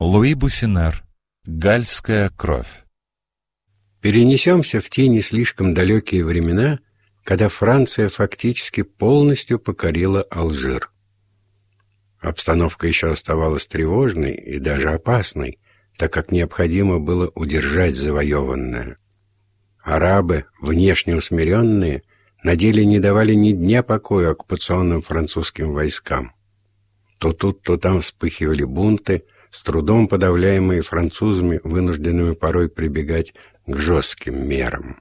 Луи Бусинар. Гальская кровь. Перенесемся в те не слишком далекие времена, когда Франция фактически полностью покорила Алжир. Обстановка еще оставалась тревожной и даже опасной, так как необходимо было удержать завоеванное. Арабы, внешне усмиренные, на деле не давали ни дня покоя оккупационным французским войскам. То тут, то там вспыхивали бунты – с трудом подавляемые французами, вынужденными порой прибегать к жестким мерам.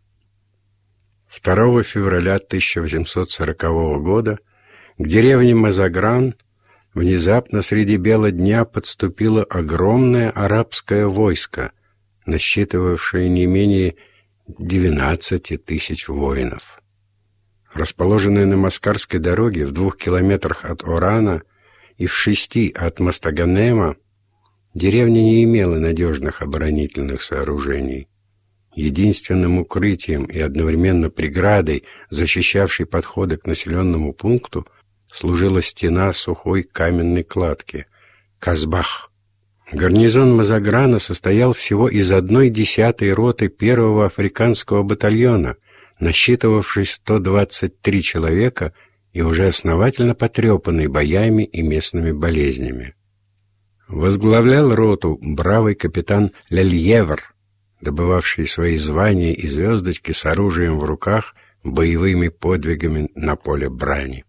2 февраля 1840 года к деревне Мазагран внезапно среди бела дня подступило огромное арабское войско, насчитывавшее не менее 12 тысяч воинов. Расположенное на Маскарской дороге в двух километрах от Орана и в шести от Мастаганема, Деревня не имела надежных оборонительных сооружений. Единственным укрытием и одновременно преградой, защищавшей подходы к населенному пункту, служила стена сухой каменной кладки — Казбах. Гарнизон Мазаграна состоял всего из одной десятой роты первого африканского батальона, насчитывавшей 123 человека и уже основательно потрепанный боями и местными болезнями. Возглавлял роту бравый капитан Лельевр, добывавший свои звания и звездочки с оружием в руках, боевыми подвигами на поле брани.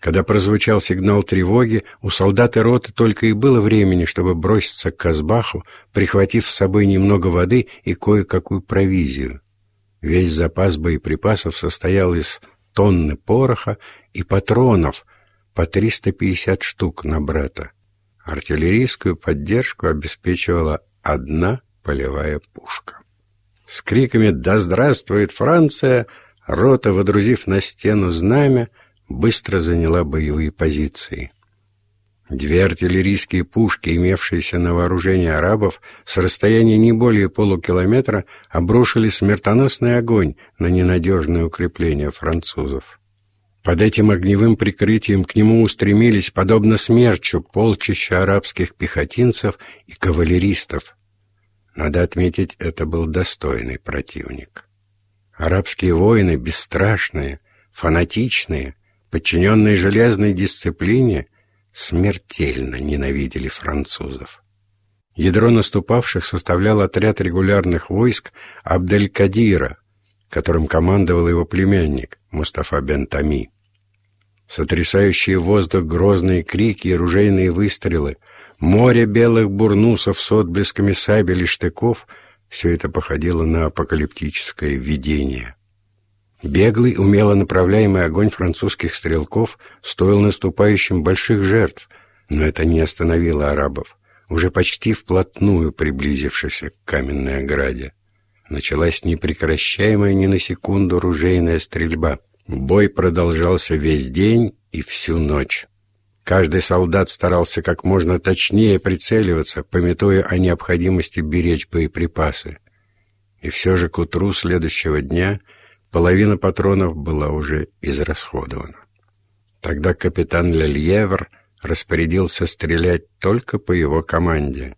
Когда прозвучал сигнал тревоги, у солдат и роты только и было времени, чтобы броситься к Казбаху, прихватив с собой немного воды и кое-какую провизию. Весь запас боеприпасов состоял из тонны пороха и патронов по 350 штук на брата. Артиллерийскую поддержку обеспечивала одна полевая пушка. С криками «Да здравствует Франция!» рота, водрузив на стену знамя, быстро заняла боевые позиции. Две артиллерийские пушки, имевшиеся на вооружении арабов, с расстояния не более полукилометра обрушили смертоносный огонь на ненадежное укрепление французов. Под этим огневым прикрытием к нему устремились, подобно смерчу, полчища арабских пехотинцев и кавалеристов. Надо отметить, это был достойный противник. Арабские воины, бесстрашные, фанатичные, подчиненные железной дисциплине, смертельно ненавидели французов. Ядро наступавших составлял отряд регулярных войск Абделькадира, которым командовал его племянник Мустафа бен Тами. Сотрясающие воздух грозные крики и ружейные выстрелы, море белых бурнусов с отблесками сабель и штыков — все это походило на апокалиптическое видение. Беглый, умело направляемый огонь французских стрелков стоил наступающим больших жертв, но это не остановило арабов, уже почти вплотную приблизившихся к каменной ограде. Началась непрекращаемая ни на секунду ружейная стрельба — Бой продолжался весь день и всю ночь. Каждый солдат старался как можно точнее прицеливаться, пометуя о необходимости беречь боеприпасы. И все же к утру следующего дня половина патронов была уже израсходована. Тогда капитан Лельевр распорядился стрелять только по его команде.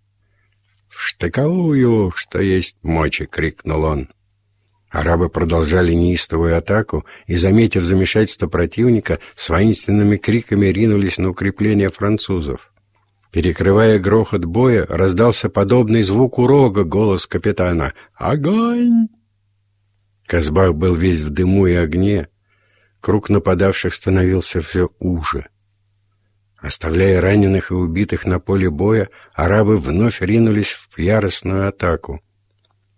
«В штыковую, что есть мочи!» — крикнул он. Арабы продолжали неистовую атаку и, заметив замешательство противника, с воинственными криками ринулись на укрепление французов. Перекрывая грохот боя, раздался подобный звуку рога голос капитана «Огонь!». Казбах был весь в дыму и огне. Круг нападавших становился все уже. Оставляя раненых и убитых на поле боя, арабы вновь ринулись в яростную атаку.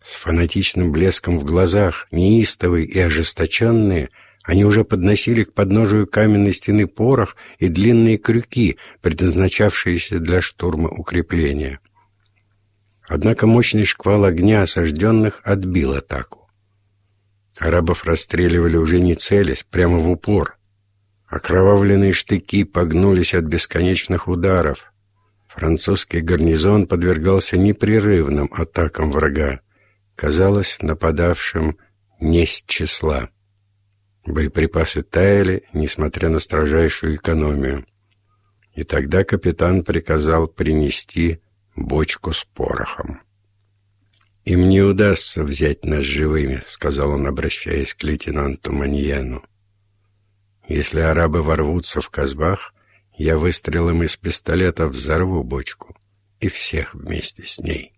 С фанатичным блеском в глазах, неистовые и ожесточенные, они уже подносили к подножию каменной стены порох и длинные крюки, предназначавшиеся для штурма укрепления. Однако мощный шквал огня осажденных отбил атаку. Арабов расстреливали уже не целясь, прямо в упор. Окровавленные штыки погнулись от бесконечных ударов. Французский гарнизон подвергался непрерывным атакам врага казалось нападавшим не с числа. Боеприпасы таяли, несмотря на строжайшую экономию. И тогда капитан приказал принести бочку с порохом. «Им не удастся взять нас живыми», — сказал он, обращаясь к лейтенанту Маньену. «Если арабы ворвутся в Казбах, я выстрелом из пистолета взорву бочку и всех вместе с ней».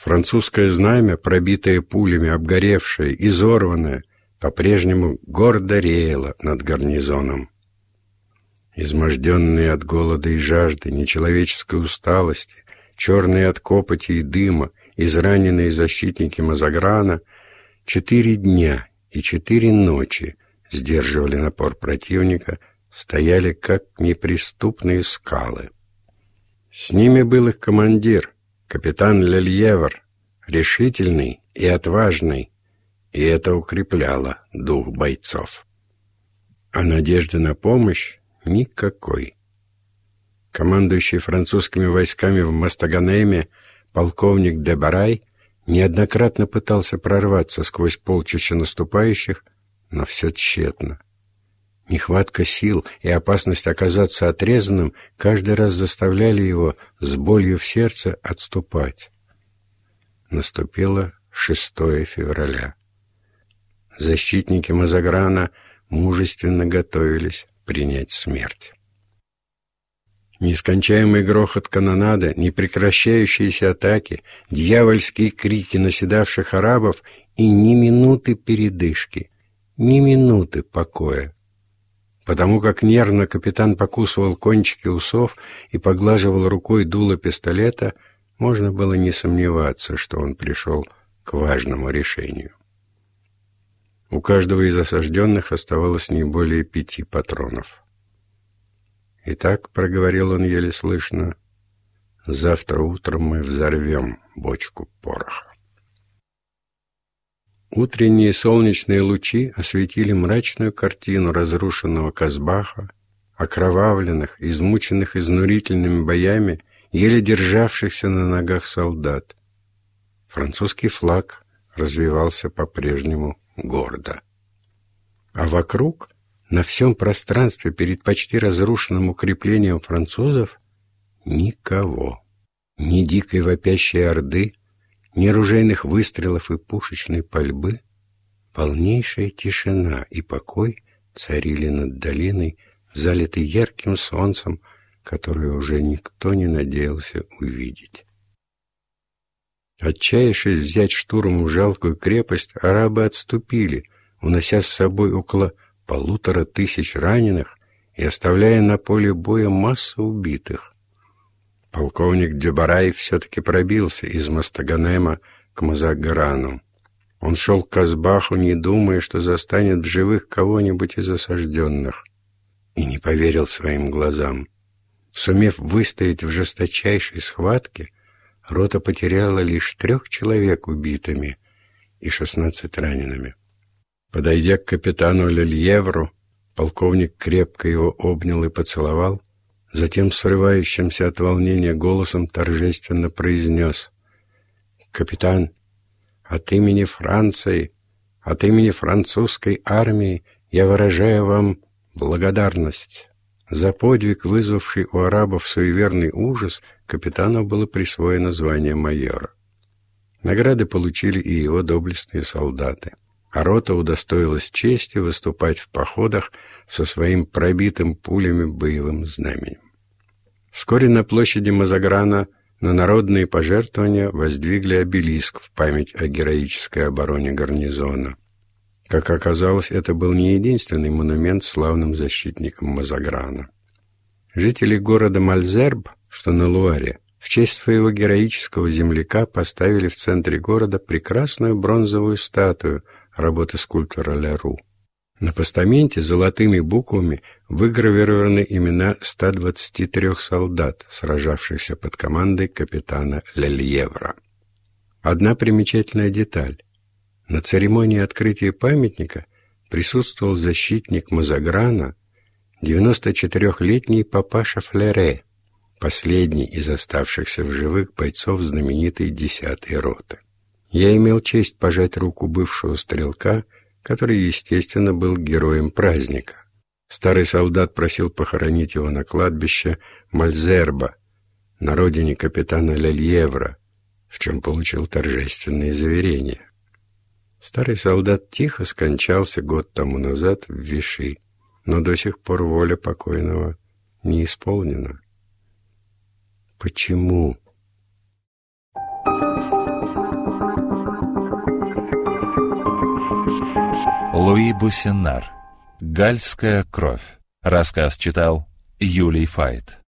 Французское знамя, пробитое пулями, обгоревшее, изорванное, по-прежнему гордо реяло над гарнизоном. Изможденные от голода и жажды, нечеловеческой усталости, черные от копоти и дыма, израненные защитники Мазаграна четыре дня и четыре ночи сдерживали напор противника, стояли как неприступные скалы. С ними был их командир, капитан Лельевр, решительный и отважный, и это укрепляло дух бойцов. А надежды на помощь никакой. Командующий французскими войсками в Мастаганеме полковник Дебарай неоднократно пытался прорваться сквозь полчища наступающих, но все тщетно. Нехватка сил и опасность оказаться отрезанным каждый раз заставляли его с болью в сердце отступать. Наступило 6 февраля. Защитники Мазаграна мужественно готовились принять смерть. Нескончаемый грохот канонада, непрекращающиеся атаки, дьявольские крики наседавших арабов и ни минуты передышки, ни минуты покоя потому как нервно капитан покусывал кончики усов и поглаживал рукой дуло пистолета, можно было не сомневаться, что он пришел к важному решению. У каждого из осажденных оставалось не более пяти патронов. «Итак», — проговорил он еле слышно, — «завтра утром мы взорвем бочку пороха». Утренние солнечные лучи осветили мрачную картину разрушенного Казбаха, окровавленных, измученных изнурительными боями, еле державшихся на ногах солдат. Французский флаг развивался по-прежнему гордо. А вокруг, на всем пространстве перед почти разрушенным укреплением французов, никого. Ни дикой вопящей орды, ни ружейных выстрелов и пушечной пальбы, полнейшая тишина и покой царили над долиной, залитой ярким солнцем, которое уже никто не надеялся увидеть. Отчаявшись взять штурмом жалкую крепость, арабы отступили, унося с собой около полутора тысяч раненых и оставляя на поле боя массу убитых. Полковник Дюбарай все-таки пробился из Мастаганема к Мазагарану. Он шел к Казбаху, не думая, что застанет в живых кого-нибудь из осажденных, и не поверил своим глазам. Сумев выстоять в жесточайшей схватке, рота потеряла лишь трех человек убитыми и шестнадцать ранеными. Подойдя к капитану Лельевру, полковник крепко его обнял и поцеловал, Затем срывающимся от волнения голосом торжественно произнес «Капитан, от имени Франции, от имени французской армии я выражаю вам благодарность». За подвиг, вызвавший у арабов суеверный ужас, капитану было присвоено звание майора. Награды получили и его доблестные солдаты а рота удостоилась чести выступать в походах со своим пробитым пулями боевым знаменем. Вскоре на площади Мазаграна на народные пожертвования воздвигли обелиск в память о героической обороне гарнизона. Как оказалось, это был не единственный монумент славным защитникам Мазаграна. Жители города Мальзерб, что на Луаре, в честь своего героического земляка поставили в центре города прекрасную бронзовую статую – работы скульптора Леру. На постаменте золотыми буквами выгравированы имена 123 солдат, сражавшихся под командой капитана Лельевра. Одна примечательная деталь. На церемонии открытия памятника присутствовал защитник Мазаграна, 94-летний папаша Флере, последний из оставшихся в живых бойцов знаменитой десятой роты. Я имел честь пожать руку бывшего стрелка, который, естественно, был героем праздника. Старый солдат просил похоронить его на кладбище Мальзерба, на родине капитана Лельевра, в чем получил торжественные заверения. Старый солдат тихо скончался год тому назад в Виши, но до сих пор воля покойного не исполнена. Почему? Луи Бусинар. «Гальская кровь». Рассказ читал Юлий Файт.